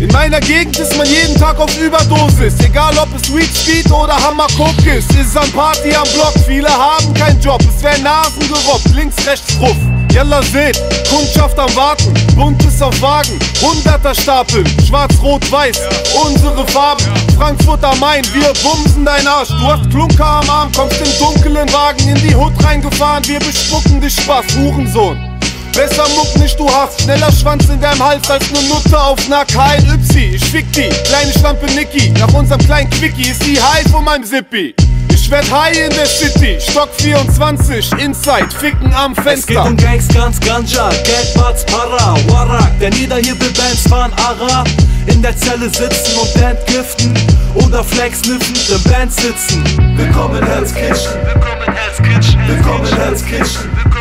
In meiner Gegend ist man jeden Tag auf Überdosis. Egal ob es Weed Speed oder Hammer Coke ist. Ist an Party am Block, viele haben keinen Job. Es werden Nasen gerobbt, links, rechts Ruff. Jalla seht, Kundschaft am Warten, buntes auf Wagen, hunderter Stapel, schwarz, rot, weiß, unsere Farben. Frankfurt am Main, wir bumsen dein Arsch. Du hast Klunker am Arm, kommst im dunklen Wagen in die Hut reingefahren, wir bespucken dich Spaß, Hurensohn. Besser muck nicht, du hast schneller Schwanz in deinem Hals als ne Nutte auf ner KNY. Ich fick die, kleine Schlampe Niki, nach unserem kleinen Quickie ist die high von meinem Zippi. Ich werd high in der City, Stock 24, Inside, Ficken am Fenster. Es geht um Gangs, ganz Ganja, Geld, Batz, Para, Warak. Denn jeder hier will Bands fahren, Ara. In der Zelle sitzen und Band giften. Oder Flex niffen, im Band sitzen. Willkommen Hell's Kitchen. Willkommen Hell's Kitchen. Willkommen Hell's Kitchen. Willkommen Hell's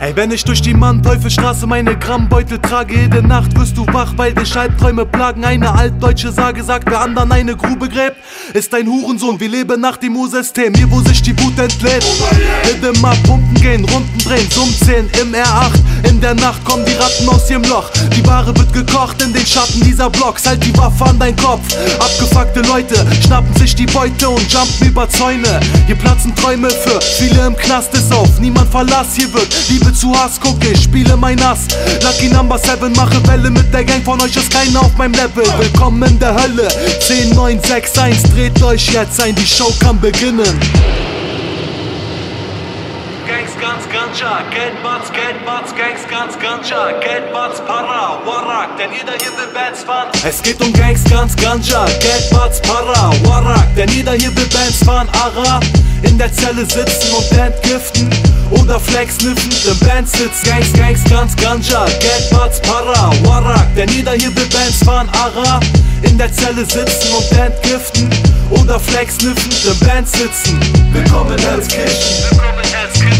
Ey, wenn ich durch die Mann-Teufel-Straße meine Grammbeutel trage, jede Nacht wirst du wach, weil dich Albträume plagen. Eine altdeutsche Sage sagt, wer anderen eine Grube gräbt, ist ein Hurensohn. Wir leben nach dem U-System, hier wo sich die Wut entlädt. Mit immer pumpen gehen, Runden drehen, Summ 10 im R8. In der Nacht kommen die Ratten aus ihrem Loch. Die Ware wird gekocht in den Schatten dieser Blocks. Halt die Waffe an dein Kopf. Abgefuckte Leute schnappen sich die Beute und jumpen über Zäune. Hier platzen Träume für viele im Knast ist auf. Niemand Verlass, hier wird Liebe zu Hass. Guck, ich spiele mein Ass. Lucky Number 7, mache Welle mit der Gang. Von euch ist keiner auf meinem Level. Willkommen in der Hölle. 10, 9, 6, 1. Dreht euch jetzt ein, die Show kann beginnen. Gangs, ganz Ganja, Geld, Batz, Geld, Batz, Gangs, ganz Ganja, Geld, Batz, Para, Warak, denn jeder hier will Bands fahren. Es geht um Gangs, ganz Ganja, Geld, Batz, Para, Warak, denn jeder hier will Bands fahren, Ara. In der Zelle sitzen und Band giften oder Flex niffen, im Band sitzen. Gangs, Gangs, ganz Ganja, Geld, Para, Warak, denn jeder hier will Bands fahren, Ara. In der Zelle sitzen und Band giften oder Flex niffen, im Band sitzen. Willkommen Hell's Kitchen. Willkommen Hell's Kitchen.